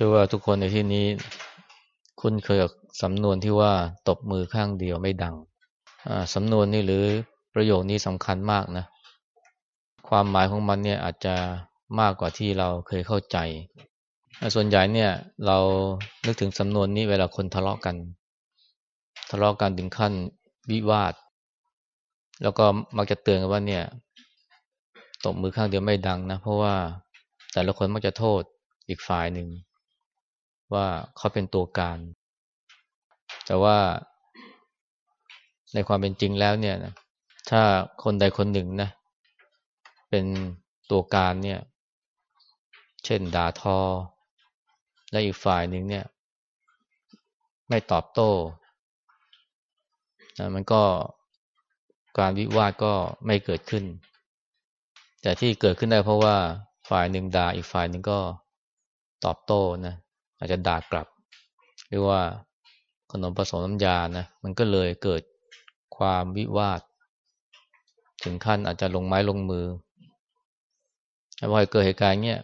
เชื่อว่าทุกคนในที่นี้ คุ้นเคยกับสำนวนที่ว่าตบมือข้างเดียวไม่ดังสำนวนนี้หรือประโยคนี้สำคัญมากนะ ความหมายของมันเนี่ยอาจจะมากกว่าที่เราเคยเข้าใจ ส่วนใหญ่เนี่ยเรานึกถึงสำนวนนี้เวลาคนทะเลาะกัน ทะเลาะกันถึงขั้นวิวาท แล้วก็มักจะเตือนกันว่าเนี่ยตบมือข้างเดียวไม่ดังนะ เพราะว่าแต่ละคนมักจะโทษอีกฝ่ายหนึ่ง ว่าเขาเป็นตัวการ แต่ว่าในความเป็นจริงแล้วเนี่ยนะถ้าคนใดคนหนึ่งนะ เป็นตัวการเนี่ย เช่นด่าทอ และอีกฝ่ายหนึ่งเนี่ย ไม่ตอบโต้นะมันก็การวิวาทก็ไม่เกิดขึ้น แต่ที่เกิดขึ้นได้เพราะว่าฝ่ายหนึ่งด่าอีกฝ่ายหนึ่งก็ตอบโต้นะ อาจจะด่ากลับ หรือว่าขนมผสมน้ำยานะมันก็เลยเกิดความวิวาท ถึงขั้นอาจจะลงไม้ลงมือพอเกิดเหตุการณ์เนี้ย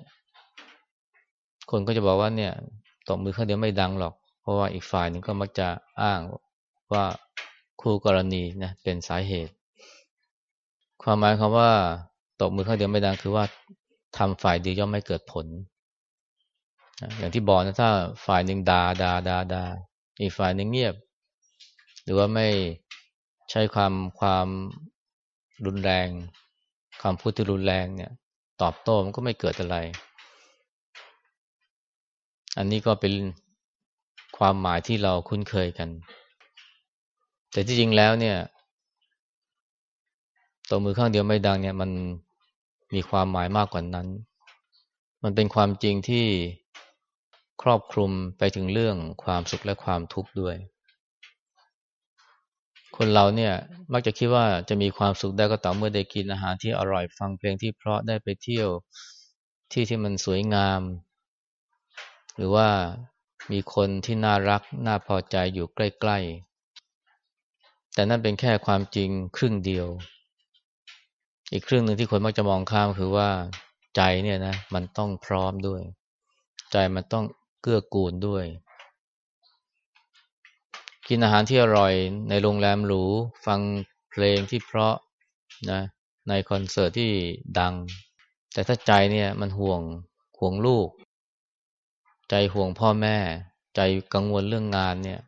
คนก็จะบอกว่าเนี่ยตบมือข้างเดียวไม่ดังหรอก เพราะว่าอีกฝ่ายหนึ่งก็มักจะอ้างว่าคู่กรณีนะเป็นสาเหตุ ความหมายคำว่าตบมือข้างเดียวไม่ดังคือว่าทำฝ่ายเดียวย่อมไม่เกิดผล อย่างที่บอกนะถ้าฝ่ายหนึ่งดา่าด่าด่าด่าอีกฝ่ายหนึ่งเงียบ หรือว่าไม่ใช้ความความรุนแรงคำพูดที่รุนแรงเนี่ย ตอบโต้มันก็ไม่เกิดอะไร อันนี้ก็เป็นความหมายที่เราคุ้นเคยกัน แต่ที่จริงแล้วเนี่ยตัวมือข้างเดียวไม่ดังเนี่ย มันมีความหมายมากกว่านั้น มันเป็นความจริงที่ ครอบคลุมไปถึงเรื่องความสุขและความทุกข์ด้วย คนเราเนี่ยมักจะคิดว่าจะมีความสุขได้ก็ต่อเมื่อได้กินอาหารที่อร่อยฟังเพลงที่เพราะได้ไปเที่ยวที่ที่มันสวยงาม หรือว่ามีคนที่น่ารักน่าพอใจอยู่ใกล้ๆ แต่นั่นเป็นแค่ความจริงครึ่งเดียว อีกครึ่งหนึ่งที่คนมักจะมองข้ามคือว่าใจเนี่ยนะมันต้องพร้อมด้วย ใจมันต้อง เกื้อกูลด้วย กินอาหารที่อร่อยในโรงแรมหรู ฟังเพลงที่เพราะนะในคอนเสิร์ตที่ดัง แต่ถ้าใจเนี่ยมันห่วงห่วงลูก ใจห่วงพ่อแม่ ใจกังวลเรื่องงานเนี่ย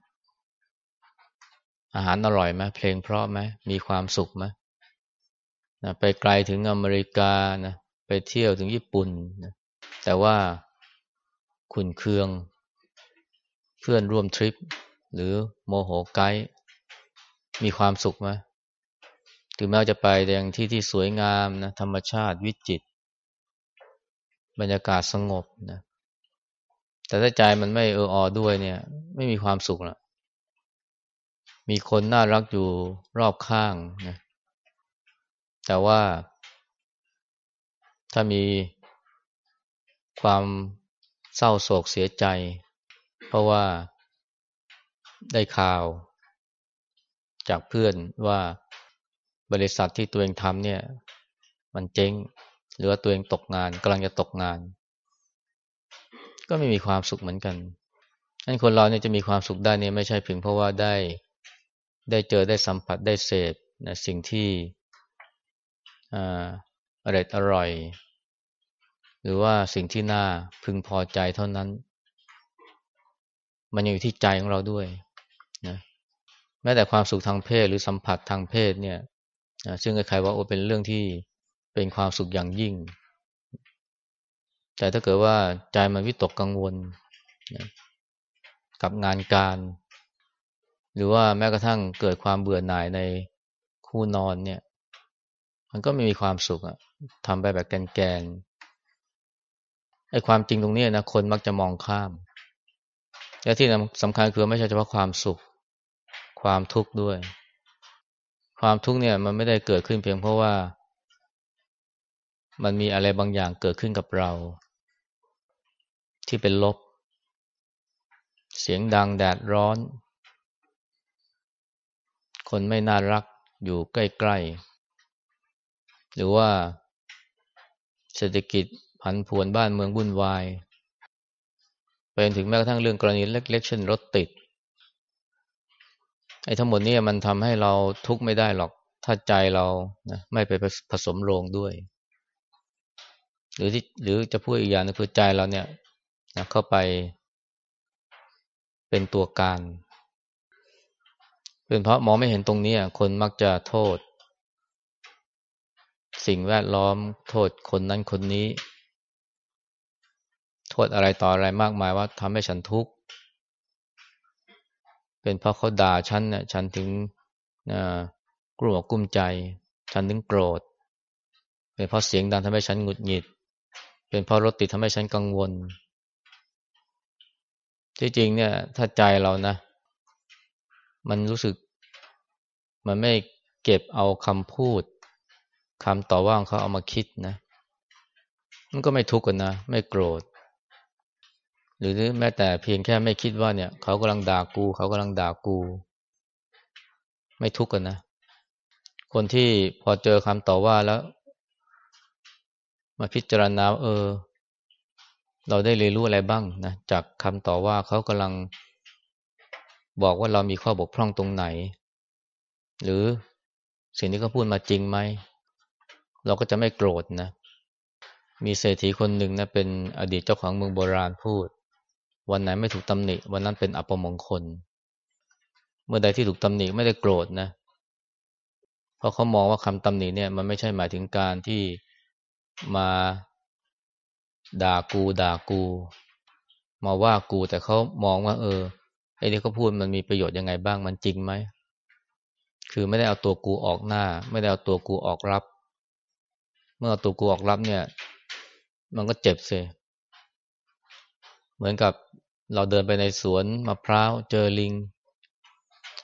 อาหารอร่อยไหมเพลงเพราะไหมมีความสุขไหมนะไปไกลถึงอเมริกานะไปเที่ยวถึงญี่ปุ่นนะแต่ว่า ขุนเคือง เพื่อนร่วมทริป หรือโมโหไกด์มีความสุขไหมถึงแม้จะไปยังที่ที่สวยงามนะธรรมชาติวิจิต บรรยากาศสงบนะแต่ถ้าใจมันไม่เอออด้วยเนี่ย ไม่มีความสุขละมีคนน่ารักอยู่รอบข้างนะแต่ว่าถ้ามีความ เศร้าโศกเสียใจ เพราะว่าได้ข่าว จากเพื่อนว่าบริษัทที่ตัวเองทำเนี่ย มันเจ๊ง หรือว่าตัวเองตกงานกำลังจะตกงาน ก็ไม่มีความสุขเหมือนกันนั้นคนเราเนี่ยจะมีความสุขได้เนี่ยไม่ใช่เพียงเพราะว่าได้ได้เจอได้สัมผัสได้เสพนะสิ่งที่อ่าอร่อยอร่อย หรือว่าสิ่งที่น่าพึงพอใจเท่านั้น มันยังอยู่ที่ใจของเราด้วยนะแม้แต่ความสุขทางเพศหรือสัมผัสทางเพศเนี่ยซึ่งใครๆว่าโอเป็นเรื่องที่เป็นความสุขอย่างยิ่ง แต่ถ้าเกิดว่าใจมันวิตกกังวลนะกับงานการ หรือว่าแม้กระทั่งเกิดความเบื่อหน่ายในคู่นอนเนี่ย มันก็ไม่มีความสุขอะทำไปแบบแกน ไอ้ความจริงตรงนี้นะคนมักจะมองข้าม และที่สำคัญคือไม่ใช่เฉพาะความสุข ความทุกข์ด้วย ความทุกข์เนี่ย มันไม่ได้เกิดขึ้นเพียงเพราะว่า มันมีอะไรบางอย่างเกิดขึ้นกับเรา ที่เป็นลบ เสียงดังแดดร้อน คนไม่น่ารักอยู่ใกล้ ๆ หรือว่าเศรษฐกิจ ผันผวนบ้านเมืองวุ่นวายไปถึงแม้กระทั่งเรื่องกรณีเล็กๆเช่นรถติดไอ้ทั้งหมดนี้มันทำให้เราทุกข์ไม่ได้หรอก ถ้าใจเรานะไม่ไปผสมโรงด้วย หรือที่หรือจะพูดอีกอย่างนึงคือใจเราเนี่ยนะเข้าไปเป็นตัวการ เป็นเพราะมองไม่เห็นตรงนี้คนมักจะโทษ สิ่งแวดล้อมโทษคนนั้นคนนี้ ษอะไรต่ออะไรมากมายว่าทำให้ฉันทุกข์เป็นเพราะเขาด่าฉันเนี่ยฉันถึงกลัวกุ้มใจ ฉันถึงโกรธ เป็นเพราะเสียงดังทำให้ฉันหงุดหงิด เป็นเพราะรถติดทำให้ฉันกังวล ที่จริงเนี่ย ถ้าใจเรานะ มันรู้สึก มันไม่เก็บเอาคำพูดคำต่อว่าของเขาเอามาคิดนะ มันก็ไม่ทุกข์กันนะ ไม่โกรธ หรือแม้แต่เพียงแค่ไม่คิดว่าเนี่ยเขากำลังด่ากู เขากำลังด่ากู ไม่ทุกข์กันนะ คนที่พอเจอคำต่อว่าแล้ว มาพิจารณาเออ เราได้เรียนรู้อะไรบ้างนะจากคำต่อว่าเขากำลังบอกว่าเรามีข้อบกพร่องตรงไหน หรือสิ่งที่เขาพูดมาจริงไหม เราก็จะไม่โกรธนะ มีเศรษฐีคนหนึ่งนะเป็นอดีตเจ้าของเมืองโบราณพูด วันไหนไม่ถูกตำหนิ วันนั้นเป็นอัปมงคล เมื่อใดที่ถูกตำหนิไม่ได้โกรธนะ เพราะเขามองว่าคำตำหนิเนี่ยมันไม่ใช่หมายถึงการที่มาด่ากูด่ากู มาว่ากูแต่เขามองว่า เออไอ้ที่เขาพูดมันมีประโยชน์ยังไงบ้างมันจริงไหมคือไม่ได้เอาตัวกูออกหน้า ไม่ได้เอาตัวกูออกรับ เมื่อเอาตัวกูออกรับเนี่ย มันก็เจ็บเสีย เหมือนกับเราเดินไปในสวนมะพร้าวเจอลิง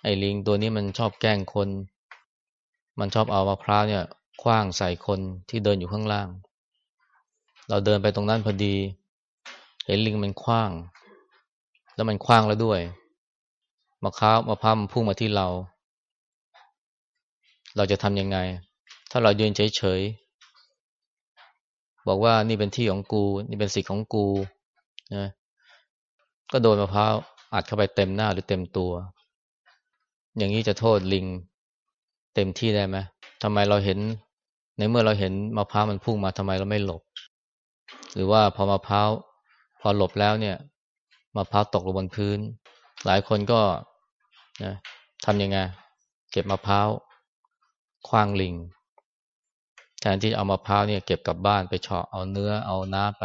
ไอ้ลิงตัวนี้มันชอบแกล้งคน มันชอบเอามะพร้าวเนี่ยคว้างใส่คนที่เดินอยู่ข้างล่าง เราเดินไปตรงนั้นพอดี เห็นลิงมันคว้าง แล้วมันคว้างแล้วด้วยมะพร้าวมะพร้าวมันพุ่งมาที่เรา เราจะทำยังไง ถ้าเรายืนเฉยๆบอกว่านี่เป็นที่ของกู นี่เป็นสิทธิ์ของกูนะ ก็โดนมะพร้าวอัดเข้าไปเต็มหน้าหรือเต็มตัว อย่างนี้จะโทษลิงเต็มที่ได้ไหมทำไมเราเห็น ในเมื่อเราเห็นมะพร้าวมันพุ่งมาทำไมเราไม่หลบ หรือว่าพอมะพร้าวพอหลบแล้วเนี่ยมะพร้าวตกลงบนพื้น หลายคนก็นะทำยังไง เก็บมะพร้าวคว้างลิง แทนที่เอามะพร้าวเนี่ยเก็บกลับบ้านไปเฉาะเอาเนื้อเอาน้าไป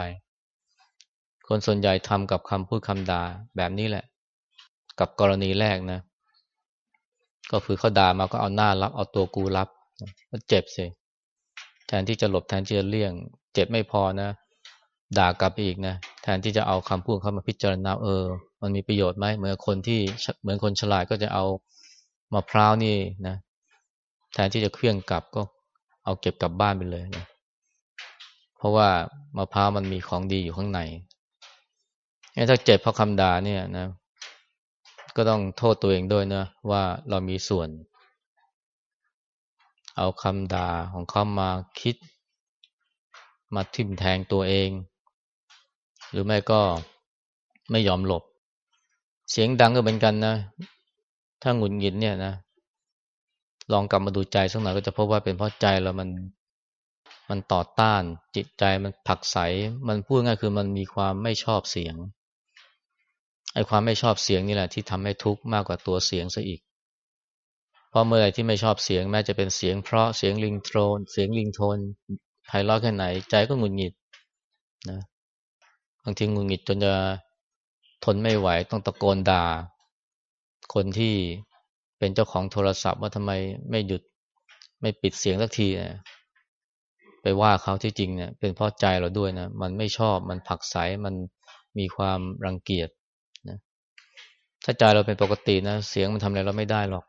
คนส่วนใหญ่ทำกับคำพูดคำด่าแบบนี้แหละ กับกรณีแรกนะ ก็คือเขาด่ามาก็เอาหน้ารับ เอาตัวกูรับก็เจ็บสิแทนที่จะหลบแทนที่จะเลี่ยง เจ็บไม่พอนะ ด่ากลับไปอีกนะแทนที่จะเอาคำพูดเข้ามาพิจารณาเออ มันมีประโยชน์ไหมเหมือนคนที่เหมือนคนฉลาดก็จะเอามะพร้าวนี่นะแทนที่จะเคลื่องกลับก็เอาเก็บกลับบ้านไปเลยนะเพราะว่ามะพร้าวมันมีของดีอยู่ข้างใน ถ้าเจ็บเพราะคำด่าเนี่ยนะ ก็ต้องโทษตัวเองด้วยนะว่าเรามีส่วน เอาคำด่าของเขามาคิด มาทิ่มแทงตัวเอง หรือไม่ก็ไม่ยอมหลบ เสียงดังก็เหมือนกันนะ ถ้าหงุดหงิดเนี่ยนะลองกลับมาดูใจสักหน่อยก็จะพบว่าเป็นเพราะใจเรามันมันต่อต้านจิตใจมันผักใส มันพูดง่ายคือมันมีความไม่ชอบเสียง ไอ้ความไม่ชอบเสียงนี่แหละที่ทำให้ทุกข์มากกว่าตัวเสียงซะอีก เพราะเมื่อไรที่ไม่ชอบเสียงแม้จะเป็นเสียงเพราะเสียงลิงโทน เสียงลิงโทนไพเราะแค่ไหน ใจก็หงุดหงิดนะบางทีหงุดหงิดจนจะทนไม่ไหวต้องตะโกนด่า คนที่เป็นเจ้าของโทรศัพท์ว่าทำไมไม่หยุดไม่ปิดเสียงสักทีนะไปว่าเขาที่จริงเนี่ยเป็นเพราะใจเราด้วยนะ มันไม่ชอบมันผักใสมันมีความรังเกียจ ถ้าใจเราเป็นปกตินะ เสียงมันทำอะไรเราไม่ได้หรอก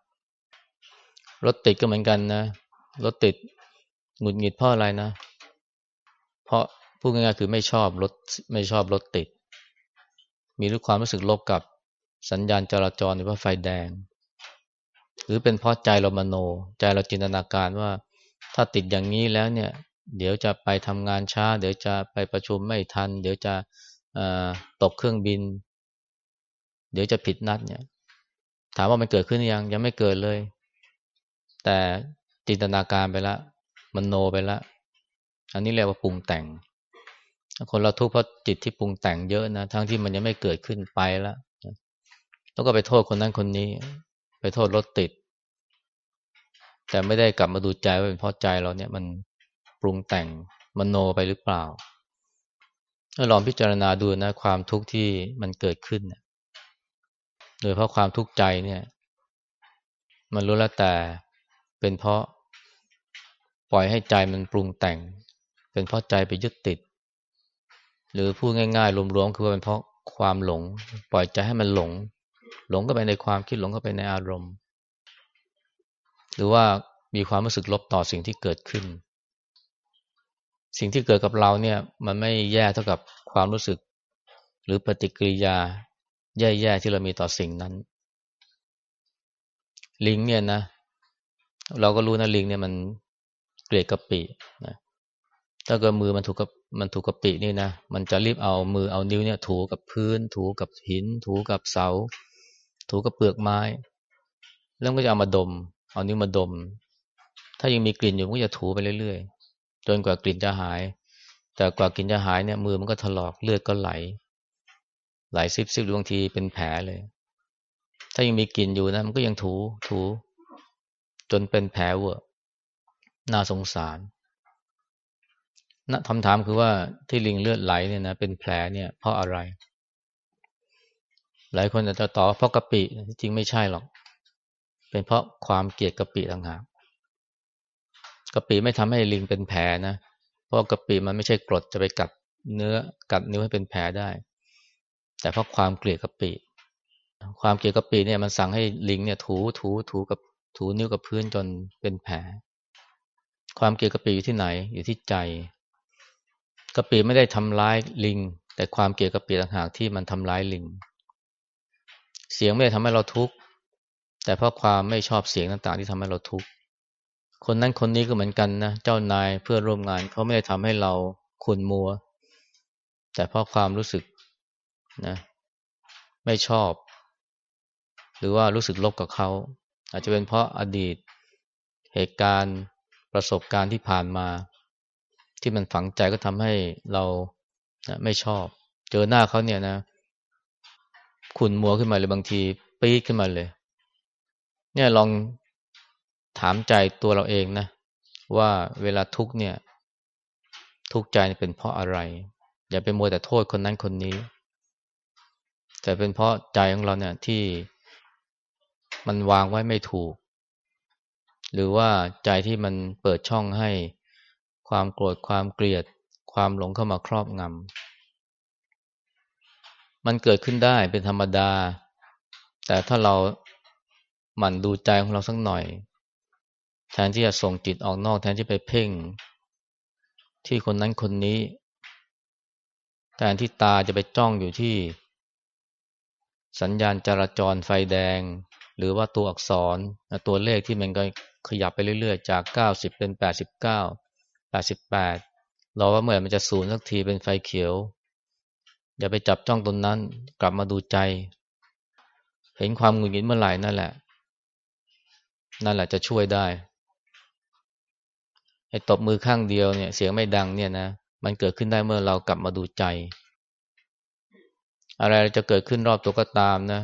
รถติดก็เหมือนกันนะ รถติดหงุดหงิดเพราะอะไรนะ เพราะพูดง่ายๆคือไม่ชอบรถไม่ชอบรถติด มีรู้ความรู้สึกลบกับสัญญาณจราจรหรือว่าไฟแดง หรือเป็นเพราะใจเรามโน ใจเราจินตนาการว่า ถ้าติดอย่างนี้แล้วเนี่ย เดี๋ยวจะไปทำงานช้า เดี๋ยวจะไปประชุมไม่ทัน เดี๋ยวจะตกเครื่องบิน เดี๋ยวจะผิดนัดเนี่ย ถามว่ามันเกิดขึ้นยังยังไม่เกิดเลย แต่จินตนาการไปแล้วมันโนไปแล้วอันนี้เรียกว่าปรุงแต่ง คนเราทุกข์เพราะจิตที่ปรุงแต่งเยอะนะทั้งที่มันยังไม่เกิดขึ้นไปแล้วแล้วก็ไปโทษคนนั้นคนนี้ ไปโทษรถติด แต่ไม่ได้กลับมาดูใจว่าเป็นเพราะใจเราเนี่ยมันปรุงแต่งมันโนไปหรือเปล่าลองพิจารณาดูนะความทุกข์ที่มันเกิดขึ้น โดยเพราะความทุกข์ใจเนี่ย มันรู้แล้วแต่เป็นเพราะปล่อยให้ใจมันปรุงแต่ง เป็นเพราะใจไปยึดติด หรือพูดง่าย ๆ รวมๆคือว่าเป็นเพราะความหลง ปล่อยใจให้มันหลง หลงก็ไปในความคิดหลงก็ไปในอารมณ์ หรือว่ามีความรู้สึกลบต่อสิ่งที่เกิดขึ้น สิ่งที่เกิดกับเราเนี่ย มันไม่แย่เท่ากับความรู้สึก หรือปฏิกิริยา แย่ๆที่เรามีต่อสิ่งนั้น ลิงเนี่ยนะ เราก็รู้นะลิงเนี่ยมันเกลียดกะปินะถ้าเกิดมือมันถูกกับมันถูกกะปินี่นะ มันจะรีบเอามือเอานิ้วเนี่ย ถูกับพื้น ถูกับหิน ถูกับเสา ถูกับเปลือกไม้ แล้วก็จะเอามาดม เอานิ้วมาดม ถ้ายังมีกลิ่นอยู่ก็จะถูไปเรื่อยๆจนกว่ากลิ่นจะหาย แต่กว่ากลิ่นจะหายเนี่ย มือมันก็ถลอกเลือดก็ไหล หลายซิบซิบบางทีเป็นแผลเลย ถ้ายังมีกลิ่นอยู่นะ มันก็ยังถูถู จนเป็นแผลเวอะน่าสงสารนะคำถามคือว่าที่ลิงเลือดไหลเนี่ยนะเป็นแผลเนี่ยเพราะอะไร หลายคนอาจจะตอบเพราะกะปิจริงไม่ใช่หรอก เป็นเพราะความเกลียดกะปิต่างหากกะปิไม่ทำให้ลิงเป็นแผลนะเพราะกะปิมันไม่ใช่กรดจะไปกัดเนื้อกัดนิ้วให้เป็นแผลได้ แต่เพราะความเกลียดกะปิ ความเกลียดกะปิเนี่ยมันสั่งให้ลิงเนี่ยถูถูถูกับถูนิ้วกับพื้นจนเป็นแผล ความเกลียดกะปิอยู่ที่ไหน อยู่ที่ใจกะปิไม่ได้ทำร้ายลิง แต่ความเกลียดกะปิต่างหากที่มันทำร้ายลิง เสียงไม่ได้ทำให้เราทุกข์แต่เพราะความไม่ชอบเสียงต่างๆ ที่ทำให้เราทุกข์คนนั้นคนนี้ก็เหมือนกันนะเจ้านายเพื่อร่วมงานเขาไม่ได้ทำให้เราขุนมัว แต่เพราะความรู้สึก นะไม่ชอบ หรือว่ารู้สึกลบกับเขา อาจจะเป็นเพราะอดีตเหตุการณ์ประสบการณ์ที่ผ่านมา ที่มันฝังใจก็ทำให้เราไม่ชอบ เจอหน้าเขาเนี่ยนะ ขุนมัวขึ้นมาเลยบางทีปี๊ดขึ้นมาเลย เนี่ยลองถามใจตัวเราเองนะ ว่าเวลาทุกเนี่ย ทุกใจเป็นเพราะอะไร อย่าไปมัวแต่โทษคนนั้นคนนี้ แต่เป็นเพราะใจของเราเนี่ยที่มันวางไว้ไม่ถูก หรือว่าใจที่มันเปิดช่องให้ความโกรธความเกลียด ความหลงเข้ามาครอบงำมันเกิดขึ้นได้เป็นธรรมดา แต่ถ้าเราหมั่นดูใจของเราสักหน่อย แทนที่จะส่งจิตออกนอกแทนที่ไปเพ่ง ที่คนนั้นคนนี้แทนที่ตาจะไปจ้องอยู่ที่ สัญญาณจราจรไฟแดง หรือว่าตัวอักษรตัวเลขที่มันก็ขยับไปเรื่อยๆ จากเก้าสิบเป็นแปดสิบเก้าแปดสิบแปดรอว่าเมื่อมันจะศูนย์สักทีเป็นไฟเขียว อย่าไปจับจ้องตรงนั้นกลับมาดูใจ เห็นความหงุดหงิดเมื่อไหร่นั่นแหละ นั่นแหละจะช่วยได้ไอ้ตบมือข้างเดียวเนี่ย เสียงไม่ดังเนี่ยนะมันเกิดขึ้นได้เมื่อเรากลับมาดูใจ อะไรจะเกิดขึ้นรอบตัวก็ตามนะ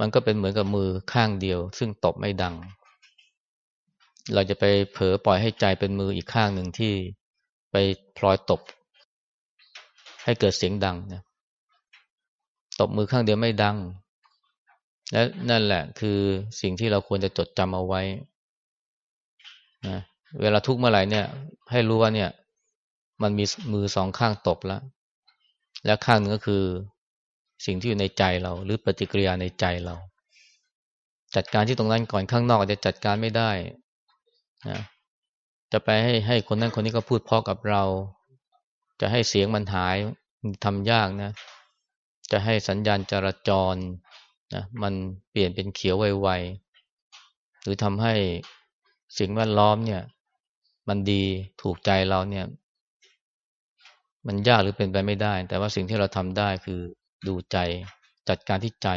มันก็เป็นเหมือนกับมือข้างเดียว ซึ่งตบไม่ดัง เราจะไปเผลอปล่อยให้ใจเป็นมืออีกข้างหนึ่งที่ไปพลอยตบ ให้เกิดเสียงดังนะตบมือข้างเดียวไม่ดัง และนั่นแหละคือสิ่งที่เราควรจะจดจำเอาไว้นะเวลาทุกเมื่อไหร่เนี่ย ให้รู้ว่าเนี่ย มันมีมือสองข้างตบแล้ว และข้างหนึ่งก็คือ สิ่งที่อยู่ในใจเรา หรือปฏิกิริยาในใจเรา จัดการที่ตรงนั้นก่อนข้างนอกอาจจะจัดการไม่ได้นะจะไปให้ให้คนนั้นคนนี้ก็พูดพอกับเรา จะให้เสียงมันหายทำยากนะ จะให้สัญญาณจราจรนะมันเปลี่ยนเป็นเขียวไวๆหรือทำให้สิ่งแวดล้อมเนี่ย มันดีถูกใจเราเนี่ย มันยากหรือเป็นไปไม่ได้ แต่ว่าสิ่งที่เราทำได้คือ ดูใจ จัดการที่ใจ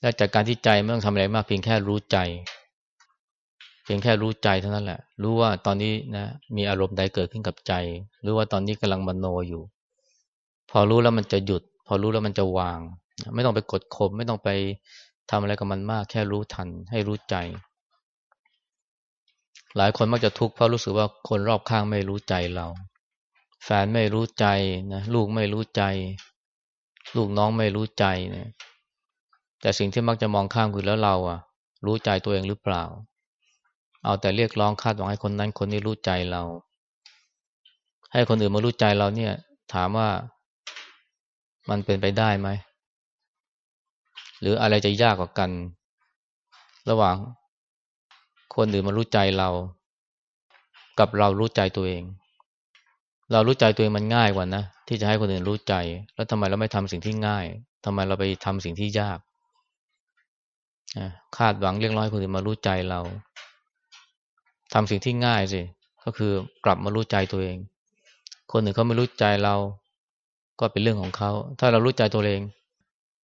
และจัดการที่ใจไม่ต้องทำอะไรมากเพียงแค่รู้ใจ เพียงแค่รู้ใจเท่านั้นแหละ รู้ว่าตอนนี้นะมีอารมณ์ใดเกิดขึ้นกับใจหรือว่าตอนนี้กำลังมโนอยู่ พอรู้แล้วมันจะหยุด พอรู้แล้วมันจะวาง ไม่ต้องไปกดข่มไม่ต้องไปทำอะไรกับมันมาก แค่รู้ทัน ให้รู้ใจ หลายคนมักจะทุกข์เพราะรู้สึกว่าคนรอบข้างไม่รู้ใจเรา แฟนไม่รู้ใจนะลูกไม่รู้ใจ ลูกน้องไม่รู้ใจนะแต่สิ่งที่มักจะมองข้ามคือแล้วเราอะ รู้ใจตัวเองหรือเปล่า เอาแต่เรียกร้องคาดหวังให้คนนั้นคนนี้รู้ใจเรา ให้คนอื่นมารู้ใจเราเนี่ย ถามว่ามันเป็นไปได้ไหม หรืออะไรจะยากกว่ากัน ระหว่างคนอื่นมารู้ใจเรา กับเรารู้ใจตัวเอง เรารู้ใจตัวเองมันง่ายกว่านะที่จะให้คนอื่นรู้ใจ แล้วทำไมเราไม่ทำสิ่งที่ง่ายทำไมเราไปทำสิ่งที่ยากคาดหวังเรียกร้องให้คนอื่นมารู้ใจเราทำสิ่งที่ง่ายสิก็คือกลับมารู้ใจตัวเอง คนอื่นเขาไม่รู้ใจเรา ก็เป็นเรื่องของเขาถ้าเรารู้ใจตัวเอง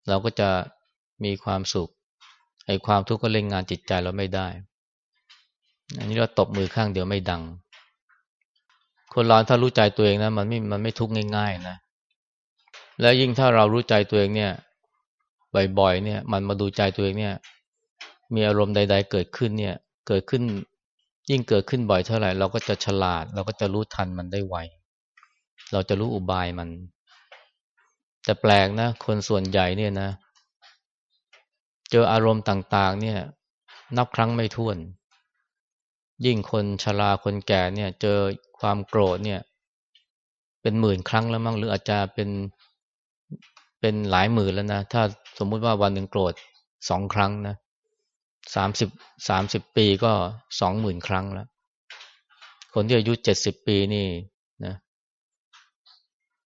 เราก็จะมีความสุขไอ้ความทุกข์ก็เล่นงานจิตใจเราไม่ได้ อันนี้เราตบมือข้างเดียวไม่ดัง คนเราถ้ารู้ใจตัวเองนะมันไม่มันไม่ทุกข์ง่ายๆนะแล้วยิ่งถ้าเรารู้ใจตัวเองเนี่ย บ่อยๆเนี่ย มันมาดูใจตัวเองเนี่ย มีอารมณ์ใด ๆ เกิดขึ้นเนี่ย เกิดขึ้น ยิ่งเกิดขึ้นบ่อยเท่าไหร่ เราก็จะฉลาด เราก็จะรู้ทันมันได้ไวเราจะรู้อุบายมัน แต่แปลกนะ คนส่วนใหญ่เนี่ยนะ เจออารมณ์ต่าง ๆ เนี่ย นับครั้งไม่ถ้วน ยิ่งคนชราคนแก่เนี่ย เจอความโกรธเนี่ย เป็นหมื่นครั้งแล้วมั้งหรืออาจจะเป็นเป็นหลายหมื่นแล้วนะ ถ้าสมมุติว่าวันหนึ่งโกรธสองครั้งนะสามสิบสามสิบปีก็สองหมื่นครั้งแล้ว คนที่อายุเจ็ดสิบปีนี่นะ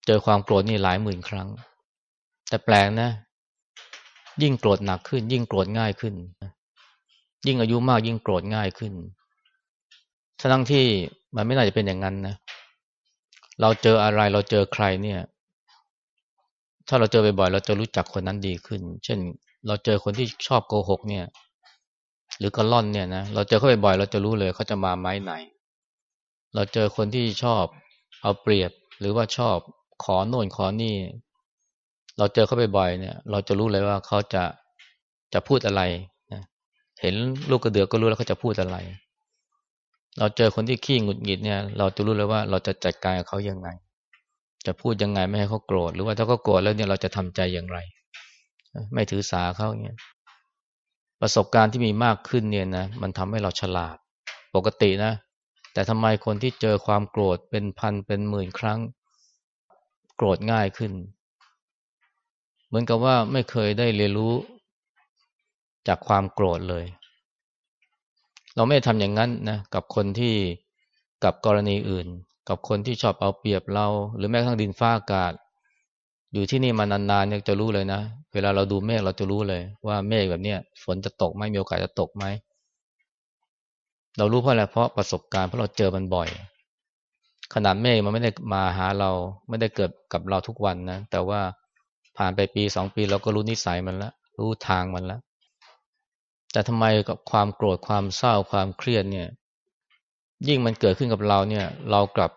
เจอความโกรธนี่หลายหมื่นครั้ง แต่แปลกนะ ยิ่งโกรธหนักขึ้น ยิ่งโกรธง่ายขึ้น ยิ่งอายุมากยิ่งโกรธง่ายขึ้น ทั้งที่มันไม่น่าจะเป็นอย่างนั้นนะ เราเจออะไรเราเจอใครเนี่ย ถ้าเราเจอบ่อยๆเราจะรู้จักคนนั้นดีขึ้น เช่น เราเจอคนที่ชอบโกหกเนี่ย หรือกระล่อนเนี่ยนะเราเจอเขาบ่อยๆเราจะรู้เลยเขาจะมาไม้ไหน เราเจอคนที่ชอบเอาเปรียบหรือว่าชอบขอโน่นขอนี่ เราเจอเขาบ่อยๆเนี่ย เราจะรู้เลยว่าเขาจะจะพูดอะไรนะเห็นลูกกระเดือกก็รู้แล้วเขาจะพูดอะไร เราเจอคนที่ขี้หงุดหงิดเนี่ย เราจะรู้เลยว่าเราจะจัดการกับเขายังไง จะพูดยังไงไม่ให้เขาโกรธ หรือว่าถ้าเขาโกรธแล้วเนี่ยเราจะทำใจอย่างไร ไม่ถือสาเขาเนี่ยประสบการณ์ที่มีมากขึ้นเนี่ยนะมันทำให้เราฉลาดปกตินะ แต่ทำไมคนที่เจอความโกรธเป็นพันเป็นหมื่นครั้ง โกรธง่ายขึ้น เหมือนกับว่าไม่เคยได้เรียนรู้จากความโกรธเลย เราไม่ทำอย่างนั้นนะกับคนที่กับกรณีอื่น กับคนที่ชอบเอาเปรียบเรา หรือแม้กระทั่งดินฟ้าอากาศ อยู่ที่นี่มานานๆเนี่ยจะรู้เลยนะ เวลาเราดูเมฆเราจะรู้เลย ว่าเมฆแบบเนี้ยฝนจะตกไหมมีโอกาสจะตกไหมเรารู้เพราะอะไรเพราะประสบการณ์เพราะเราเจอมันบ่อย ขนาดเมฆมันไม่ได้มาหาเราไม่ได้เกิดกับเราทุกวันนะแต่ว่าผ่านไปปีสองปีเราก็รู้นิสัยมันแล้วรู้ทางมันแล้ว แต่ทำไมกับความโกรธความเศร้าความเครียดเนี่ย ยิ่งมันเกิดขึ้นกับเราเนี่ย เรากลับ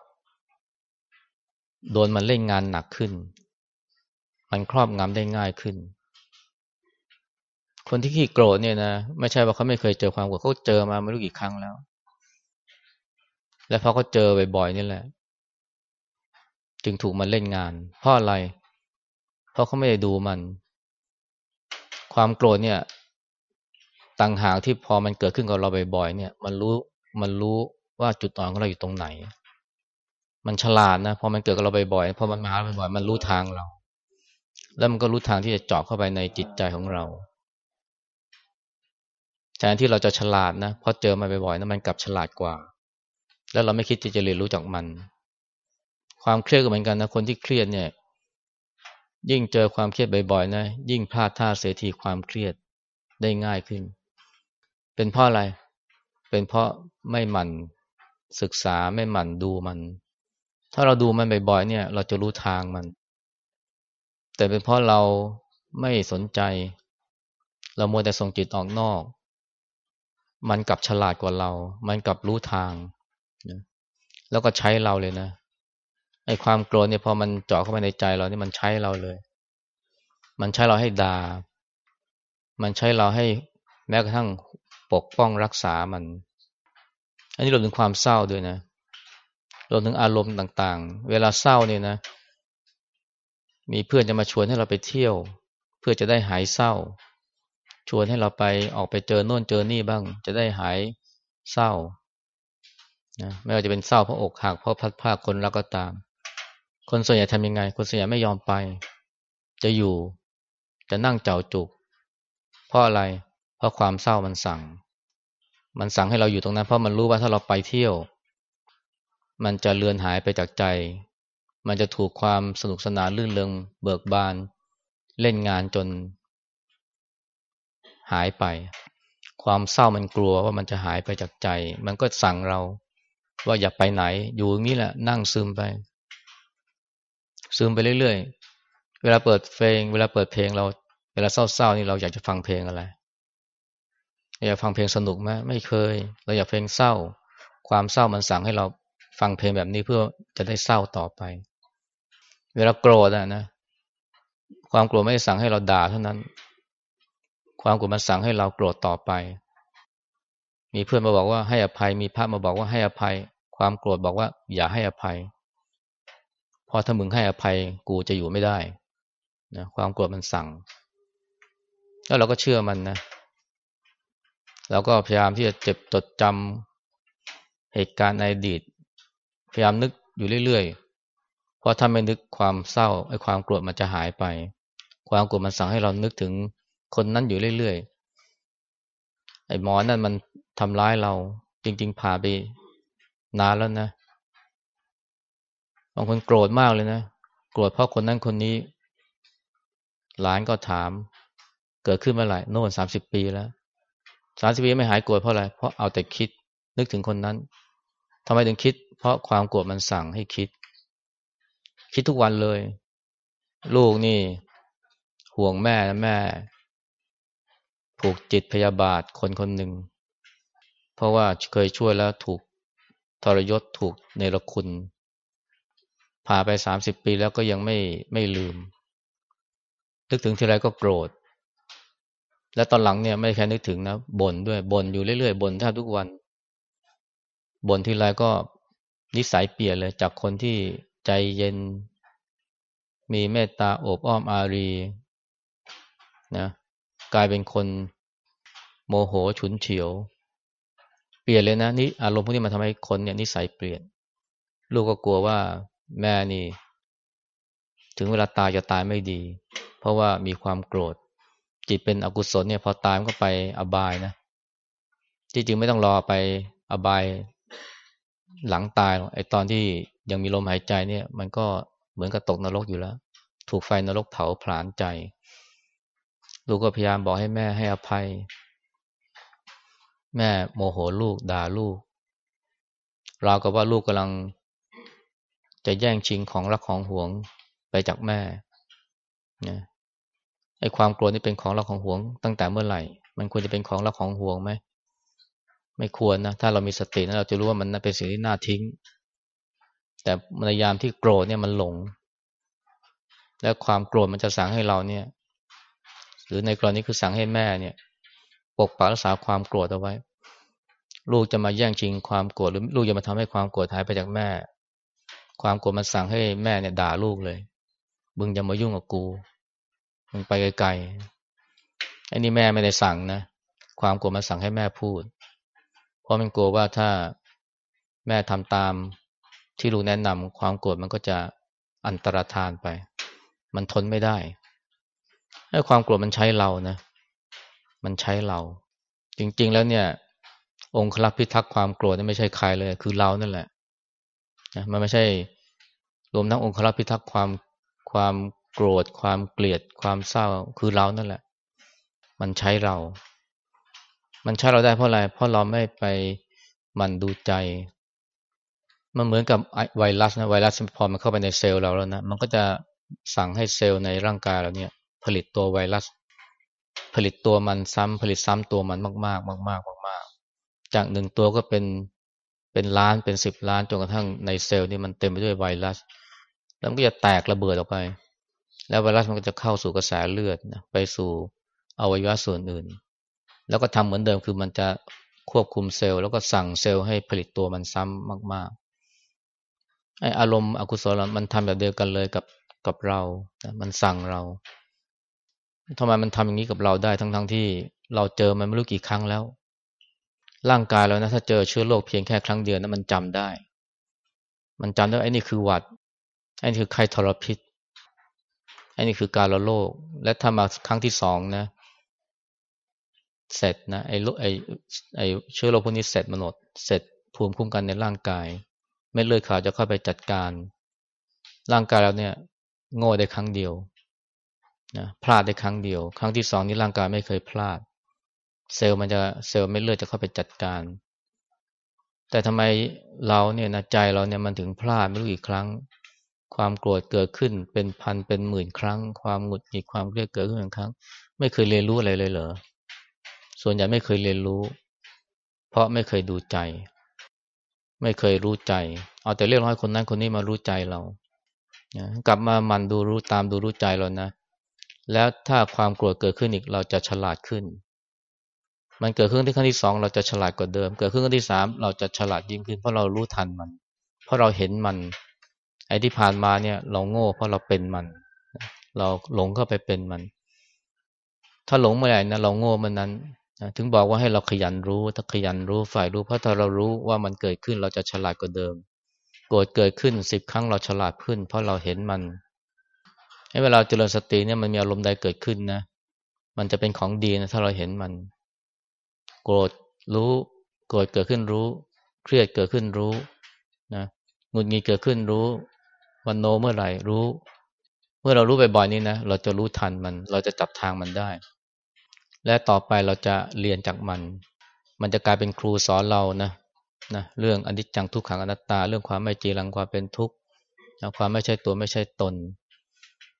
โดนมันเล่นงานหนักขึ้น มันครอบงำได้ง่ายขึ้น คนที่ขี้โกรธเนี่ยนะไม่ใช่ว่าเขาไม่เคยเจอความโกรธเขาเจอมาไม่รู้กี่ครั้งแล้ว และพอเขาเจอบ่อยๆนี่แหละ จึงถูกมันเล่นงาน เพราะอะไร เพราะเขาไม่ได้ดูมัน ความโกรธเนี่ย ต่างหากที่พอมันเกิดขึ้นกับเราบ่อยๆเนี่ย มันรู้มันรู้ว่าจุดอ่อนของเราอยู่ตรงไหน มันฉลาดนะพอมันเกิดกับเราบ่อยๆพอมันมาบ่อยๆมันรู้ทางเรา แล้วมันก็รู้ทางที่จะเจาะเข้าไปในจิตใจของเราแทนที่เราจะฉลาดนะพอเจอมาบ่อยๆนะมันกลับฉลาดกว่า แล้วเราไม่คิดที่จะเรียนรู้จากมัน ความเครียดก็เหมือนกันนะคนที่เครียดเนี่ย ยิ่งเจอความเครียดบ่อยๆนะยิ่งพลาดท่าเสียทีความเครียดได้ง่ายขึ้น เป็นเพราะอะไร เป็นเพราะไม่หมั่นศึกษาไม่หมั่นดูมัน ถ้าเราดูมันบ่อยๆเนี่ย เราจะรู้ทางมัน แต่เป็นเพราะเราไม่สนใจ เรามัวแต่ส่งจิตออกนอก มันกลับฉลาดกว่าเรา มันกลับรู้ทางนะแล้วก็ใช้เราเลยนะไอ้ความโกรธเนี่ยพอมันเจาะเข้าไปในใจเรานี่มันใช้เราเลย มันใช้เราให้ดา่ามันใช้เราให้แม้กระทั่ง ปกป้องรักษามัน อันนี้รวมถึงความเศร้าด้วยนะรวมถึงอารมณ์ต่างๆ เวลาเศร้าเนี่ยนะ มีเพื่อนจะมาชวนให้เราไปเที่ยว เพื่อจะได้หายเศร้า ชวนให้เราไปออกไปเจอโน่นเจอนี่บ้าง จะได้หายเศร้านะไม่ว่าจะเป็นเศร้าเพราะอกหักเพราะพัดผ้าคนรักก็ตาม คนส่วนใหญ่ทำยังไง คนส่วนใหญ่ไม่ยอมไป จะอยู่ จะนั่งเจ้าจุก เพราะอะไร ราะความเศร้ามันสั่ง มันสั่งให้เราอยู่ตรงนั้น เพราะมันรู้ว่าถ้าเราไปเที่ยว มันจะเลือนหายไปจากใจ มันจะถูกความสนุกสนานลื่นเริงเบิกบาน เล่นงานจน หายไป ความเศร้ามันกลัวว่ามันจะหายไปจากใจ มันก็สั่งเรา ว่าอย่าไปไหน อยู่อย่างนี้แหละ นั่งซึมไป ซึมไปเรื่อยๆ เวลาเปิดเพลง เวลาเปิดเพลงเรา เวลาเศร้าๆนี่เราอยากจะฟังเพลงอะไร อยากฟังเพลงสนุกไหมไม่เคย เราอยากเพลงเศร้า ความเศร้ามันสั่งให้เราฟังเพลงแบบนี้เพื่อจะได้เศร้าต่อไป เวลาโกรธอะนะ ความโกรธไม่ได้สั่งให้เราด่าเท่านั้น ความโกรธมันสั่งให้เราโกรธต่อไป มีเพื่อนมาบอกว่าให้อภัย มีพระมาบอกว่าให้อภัย ความโกรธบอกว่า อย่าให้อภัย พอถ้ามึงให้อภัยกูจะอยู่ไม่ได้นะความโกรธมันสั่ง แล้วเราก็เชื่อมันนะ เราก็พยายามที่จะเจ็บจดจำเหตุการณ์ในอดีต พยายามนึกอยู่เรื่อยๆ เพราะถ้าไม่นึกความเศร้าไอ้ความโกรธมันจะหายไป ความโกรธมันสั่งให้เรานึกถึงคนนั้นอยู่เรื่อยๆ ไอ้หมอนั่นมันทำร้ายเราจริง ๆ ผ่าไปนานแล้วนะบางคนโกรธมากเลยนะโกรธเพราะคนนั้นคนนี้ หลานก็ถาม เกิดขึ้นเมื่อไหร่โน่นสามสิบปีแล้ว สามสิบปีไม่หายโกรธเพราะอะไร เพราะเอาแต่คิด นึกถึงคนนั้นทำไมถึงคิด เพราะความโกรธมันสั่งให้คิด คิดทุกวันเลย ลูกนี่ ห่วงแม่นะแม่ ผูกจิตพยาบาทคนคนหนึ่ง เพราะว่าเคยช่วยแล้วถูกทรยศถูกเนรคุณผ่าไปสามสิบปีแล้วก็ยังไม่ไม่ลืม นึกถึงทีไรก็โกรธ และตอนหลังเนี่ยไม่แค่นึกถึงนะบ่นด้วยบ่นอยู่เรื่อยๆบ่นแทบทุกวันบ่นทีไรก็นิสัยเปลี่ยนเลยจากคนที่ใจเย็น มีเมตตาโอบอ้อมอารีนะกลายเป็นคนโมโหฉุนเฉียว เปลี่ยนเลยนะนี่อารมณ์พวกนี้มันทำให้คนเนี่ยนิสัยเปลี่ยน ลูกก็กลัวว่าแม่นี่ ถึงเวลาตายจะตายไม่ดี เพราะว่ามีความโกรธ จิตเป็นอกุศลเนี่ยพอตายมันก็ไปอบายนะจริงๆไม่ต้องรอไปอบายหลังตายหรอกไอตอนที่ยังมีลมหายใจเนี่ย มันก็เหมือนกับตกนรกอยู่แล้ว ถูกไฟนรกเผาผลาญใจ ลูกก็พยายามบอกให้แม่ให้อภัย แม่โมโหลูกด่าลูกราวกับว่าลูกกำลัง จะแย่งชิงของรักของห่วงไปจากแม่นะ ไอ้ความโกรธนี่เป็นของเรักของห่วง ตั้งแต่เมื่อไหร่ มันควรจะเป็นของเรักของห่วงไหมไม่ควรนะถ้าเรามีสตินะเราจะรู้ว่ามันเป็นสิ่งที่น่าทิ้ง แต่ในยามที่โกรธเนี่ยมันหลง และความโกรธมันจะสั่งให้เราเนี่ย หรือในกรณีคือสั่งให้แม่เนี่ย ปกปักรักษาความโกรธเอาไว้ ลูกจะมาแย่งชิงความโกรธหรือลูกจะมาทำให้ความโกรธหายไปจากแม่ ความโกรธมันสั่งให้แม่เนี่ยด่าลูกเลยมึงอย่ามายุ่งกับกู มึงไปไกลๆอันนี้แม่ไม่ได้สั่งนะ ความโกรธมันสั่งให้แม่พูด เพราะมันกลัวว่าถ้าแม่ทำตามที่ลูกแนะนำความโกรธมันก็จะอันตรธานไป มันทนไม่ได้ให้ความโกรธมันใช้เรานะ มันใช้เรา จริง ๆ แล้วเนี่ย องค์คลักพิทักษ์ความโกรธนี่ไม่ใช่ใครเลย คือเรานั่นแหละนะมันไม่ใช่รวมทั้งองค์คลักพิทักษ์ความความ โกรธ ความเกลียด ความเศร้า คือเรานั่นแหละ มันใช้เรา มันใช้เราได้เพราะอะไร เพราะเราไม่ไปมันดูใจ มันเหมือนกับไวรัสนะไวรัสพอมันเข้าไปในเซลล์เราแล้วนะ มันก็จะสั่งให้เซลล์ในร่างกายเราเนี่ย ผลิตตัวไวรัส ผลิตตัวมันซ้ำผลิตซ้ำตัวมันมากๆ มาก ๆ มาก ๆ จากหนึ่งตัวก็เป็นเป็นล้านเป็นสิบล้านจนกระทั่งในเซลล์นี่มันเต็มไปด้วยไวรัส แล้วมันก็จะแตกระเบิดออกไป แล้วไวรัสมันก็จะเข้าสู่กระแสเลือดนะไปสู่อวัยวะส่วนอื่น แล้วก็ทำเหมือนเดิมคือมันจะควบคุมเซลล์แล้วก็สั่งเซลล์ให้ผลิตตัวมันซ้ำมากๆไออารมณ์อกุศลมันทำแบบเดียวกันเลยกับกับเรามันสั่งเราทำไมมันทำอย่างนี้กับเราได้ทั้งๆทที่เราเจอมันไม่รู้กี่ครั้งแล้ว ร่างกายเรานะถ้าเจอเชื้อโรคเพียงแค่ครั้งเดียวนะมันจำได้ มันจำได้ไอ้นี่คือหวัดไอ้นี่คือไข้ทรพิษ อ้นี่คือการละโรคและถ้ามาครั้งที่สองนะ เสร็จนะไอ้ไอ้ไอ้เชื้อโรคพวกนี้เสร็จมันหมดเสร็จภูมิคุ้มกันในร่างกายเม็ดเลือดขาวจะเข้าไปจัดการ ร่างกายเราเนี่ย โง่ได้ครั้งเดียวนะพลาดได้ครั้งเดียว ครั้งที่สองนี้ร่างกายไม่เคยพลาด เซลล์มันจะเซลล์ไม่เลือดจะเข้าไปจัดการ แต่ทำไมเราเนี่ยนะใจเราเนี่ยมันถึงพลาดไม่รู้กี่ครั้ง ความโกรธเกิดขึ้นเป็นพันเป็นหมื่นครั้ง ความหงุดหงิดความเครียดเกิดขึ้นเป็นครั้ง ไม่เคยเรียนรู้อะไรเลยเหรอส่วนใหญ่ไม่เคยเรียนรู้ เพราะไม่เคยดูใจ ไม่เคยรู้ใจ เอาแต่เรียกร้องให้คนนั้นคนนี้มารู้ใจเรากลับมามันดูรู้ตามดูรู้ใจเรานะ แล้วถ้าความโกรธเกิดขึ้นอีกเราจะฉลาดขึ้น มันเกิดขึ้นที่ขั้นที่สองเราจะฉลาดกว่าเดิม เกิดขึ้นขั้นที่สามเราจะฉลาดยิ่งขึ้นเพราะเรารู้ทันมัน เพราะเราเห็นมัน ไอ้ที่ผ่านมาเนี่ยเราโง่เพราะเราเป็นมัน เราหลงเข้าไปเป็นมัน ถ้าหลงเมื่อไหร่นะเราโง่มื่อนนั้นถึงบอกว่าให้เราขยันรู้ ถ้าขยันรู้ฝ่ายรู้ เพราะถ้าเรารู้ว่ามันเกิดขึ้นเราจะฉลาดกว่าเดิม โกรธเกิดขึ้นสิบครั้งเราฉลาดขึ้น เพราะเราเห็นมันให้เวลาเจริญสติเนี่ยมันมีอารมณ์ใดเกิดขึ้นนะ มันจะเป็นของดีนะถ้าเราเห็นมัน โกรธรู้ โกรธเกิดขึ้นรู้ เครียดเกิดขึ้นรู้นะหงุดหงิดเกิดขึ้นรู้ วันโนเมื่อไหร่รู้ เมื่อเรารู้บ่อยๆนี้นะเราจะรู้ทันมัน เราจะจับทางมันได้ และต่อไปเราจะเรียนจากมัน มันจะกลายเป็นครูสอนเรานะนะเรื่องอนิจจังทุกขังอนัตตา เรื่องความไม่จีรังความเป็นทุกข์ความไม่ใช่ตัวไม่ใช่ตน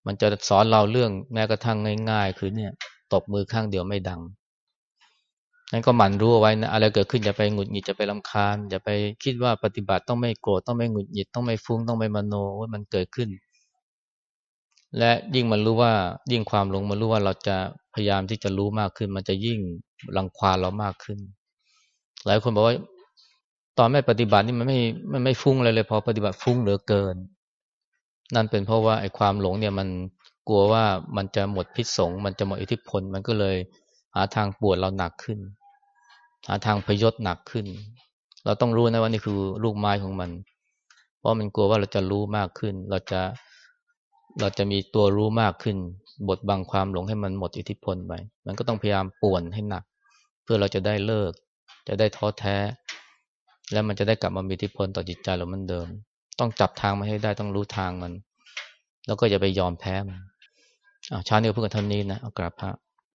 มันจะสอนเราเรื่องแม้กระทั่งง่าย ๆ คือเนี่ย ตบมือข้างเดียวไม่ดัง นั่นก็หมั่นรู้เอาไว้นะอะไรเกิดขึ้นอย่าไปหงุดหงิดจะไปลำคาญอย่าไปคิดว่าปฏิบัติต้องไม่โกรธต้องไม่หงุดหงิดต้องไม่ฟุ้งต้องไม่มโนว่ามันเกิดขึ้น และยิ่งมันรู้ว่ายิ่งความหลงมันรู้ว่าเราจะพยายามที่จะรู้มากขึ้น มันจะยิ่งรังควานเรามากขึ้น หลายคนบอกว่าตอนไม่ปฏิบัตินี่มันไม่มันไม่ฟุ้งเลยเลยพอปฏิบัติฟุ้งเหลือเกิน นั่นเป็นเพราะว่าไอ้ความหลงเนี่ยมันกลัวว่ามันจะหมดพิษสงมันจะหมดอิทธิพล มันก็เลยหาทางปวดเราหนักขึ้น หาทางพยศหนักขึ้น เราต้องรู้นะว่านี่คือลูกไม้ของมัน เพราะมันกลัวว่าเราจะรู้มากขึ้น เราจะเราจะมีตัวรู้มากขึ้น บทบังความหลงให้มันหมดอิทธิพลไป มันก็ต้องพยายามป่วนให้หนัก เพื่อเราจะได้เลิก จะได้ท้อแท้ แล้วมันจะได้กลับมามีอิทธิพลต่อจิตใจเราเหมือนเดิม ต้องจับทางมาให้ได้ต้องรู้ทางมัน แล้วก็อย่าไปยอมแพ้มันชาเนียเพื่อนเท่านี้นะเอากราบพระ